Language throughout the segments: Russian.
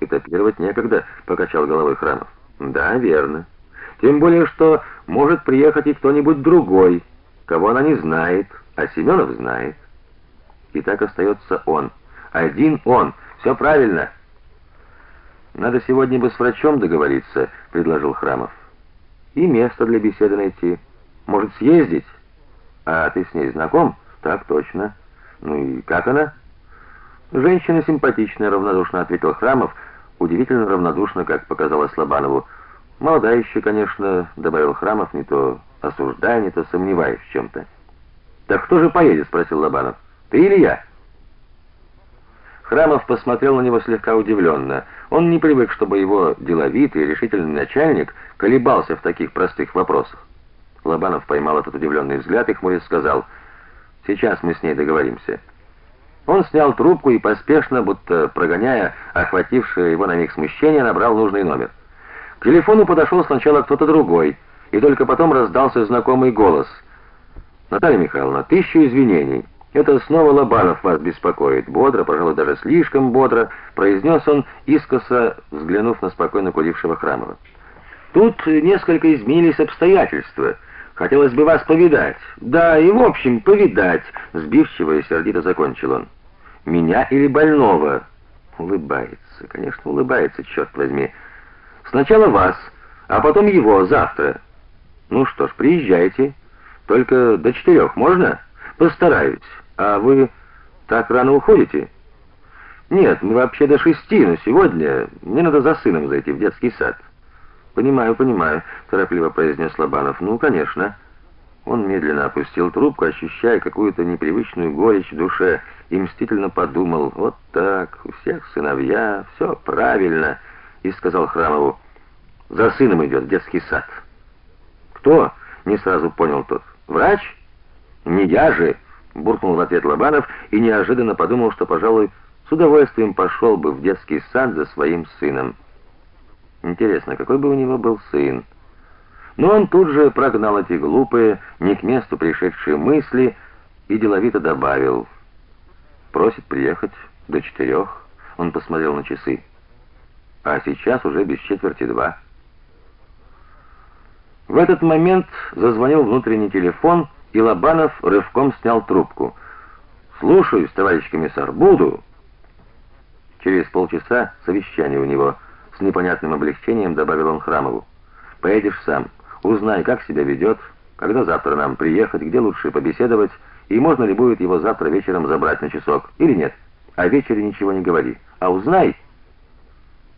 Этапировать некогда, покачал головой Храмов. Да, верно. Тем более, что может приехать и кто-нибудь другой, кого она не знает, а Семенов знает. И так остается он. Один он. Все правильно. Надо сегодня бы с врачом договориться, предложил Храмов. И место для беседы найти. Может, съездить? А ты с ней знаком? Так точно. Ну и как она? Женщина симпатичная, равнодушно ответил Храмов, удивительно равнодушно, как показалось Лобанову. Молодая еще, конечно, добавил Храмов, не то осуждая, не то сомневаясь в чем то Так кто же поедет, спросил Лобанов. Ты или я? Храмов посмотрел на него слегка удивленно. Он не привык, чтобы его деловитый и решительный начальник колебался в таких простых вопросах. Лобанов поймал этот удивленный взгляд и хмурясь сказал: "Сейчас мы с ней договоримся". Он снял трубку и поспешно, будто прогоняя охватившее его на миг смущение, набрал нужный номер. К телефону подошел сначала кто-то другой, и только потом раздался знакомый голос. Наталья Михайловна, тысячу извинений. Это снова Лобанов вас беспокоит. Бодро, пожалуй, даже слишком бодро, произнес он, искоса взглянув на спокойно курившего Храмова. Тут несколько изменились обстоятельства. Хотелось бы вас повидать. Да, и в общем, повидать, сбивчиво и сердито закончил он. Меня или больного? Улыбается, конечно, улыбается, черт возьми. Сначала вас, а потом его завтра. Ну что ж, приезжайте. Только до четырех можно? Постараюсь. А вы так рано уходите? Нет, мы вообще до шести, но сегодня мне надо за сыном зайти в детский сад. Понимаю, понимаю, торопливо произнес Лобанов. Ну, конечно. Он медленно опустил трубку, ощущая какую-то непривычную горечь в душе, и мстительно подумал: вот так, у всех сыновья, все правильно, и сказал Храмову: "За сыном идет детский сад". "Кто?" не сразу понял тот. "Врач?" "Не я же", буркнул в ответ Лобанов и неожиданно подумал, что, пожалуй, с удовольствием пошел бы в детский сад за своим сыном. Интересно, какой бы у него был сын? Но он тут же прогнал эти глупые, не к месту пришедшие мысли и деловито добавил: "Просит приехать до четырех». Он посмотрел на часы. А сейчас уже без четверти два. В этот момент зазвонил внутренний телефон, и Лобанов рывком снял трубку. "Слушаюсь, товарищ комиссар, буду". Через полчаса совещание у него с непонятным облегчением добавил он Храмову. Поедешь сам, узнай, как себя ведет, когда завтра нам приехать, где лучше побеседовать, и можно ли будет его завтра вечером забрать на часок или нет. О вечере ничего не говори, а узнай.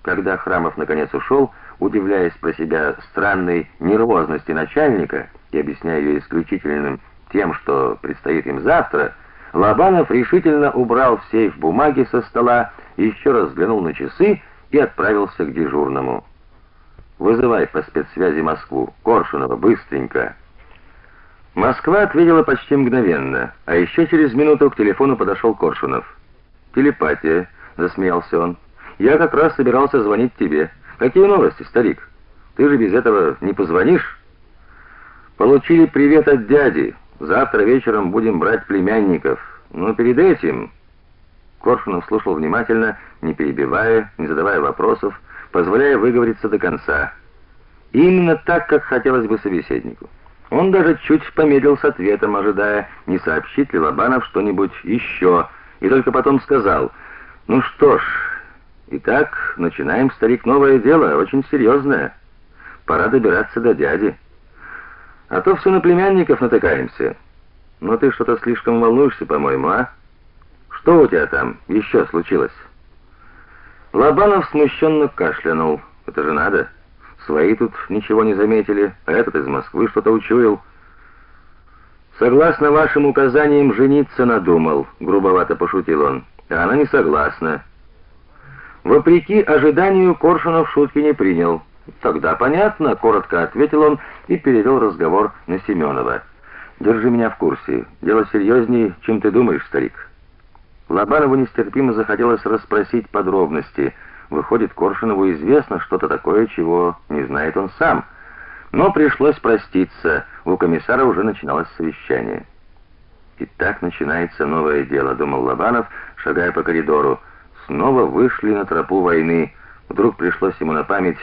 Когда Храмов наконец ушел, удивляясь про себя странной нервозности начальника и объясняя ее исключительным тем, что предстоит им завтра, Лобанов решительно убрал в сейф бумаги со стола, еще раз взглянул на часы и отправился к дежурному. Вызывай по спецсвязи Москву. Коршунова, быстренько. Москва ответила почти мгновенно, а еще через минуту к телефону подошел Коршунов. Телепатия, засмеялся он. Я как раз собирался звонить тебе. Какие новости, старик? Ты же без этого не позвонишь? Получили привет от дяди. Завтра вечером будем брать племянников. Но перед этим Коршунов слушал внимательно, не перебивая, не задавая вопросов, позволяя выговориться до конца. Именно так, как хотелось бы собеседнику. Он даже чуть помедлил с ответом, ожидая, не сообщит ли Лобанов что-нибудь еще, и только потом сказал: "Ну что ж, итак, начинаем, старик, новое дело, очень серьезное. Пора добираться до дяди. А то все на племянников натыкаемся. Но ты что-то слишком волнуешься, по-моему, а?" Что у тебя там еще случилось? Лобанов смущенно кашлянул. Это же надо. Свои тут ничего не заметили, а этот из Москвы что-то учуял. Согласно вашим указаниям жениться надумал, грубовато пошутил он. А она не согласна. Вопреки ожиданию Коршунов шутки не принял. Тогда понятно, коротко ответил он и перевел разговор на Семенова. Держи меня в курсе. Дело серьезнее, чем ты думаешь, старик. Лобанову нестерпимо захотелось расспросить подробности. Выходит, Коршунову известно что-то такое, чего не знает он сам. Но пришлось проститься. У комиссара уже начиналось совещание. И так начинается новое дело, думал Лобанов, шагая по коридору. Снова вышли на тропу войны. Вдруг пришлось ему на память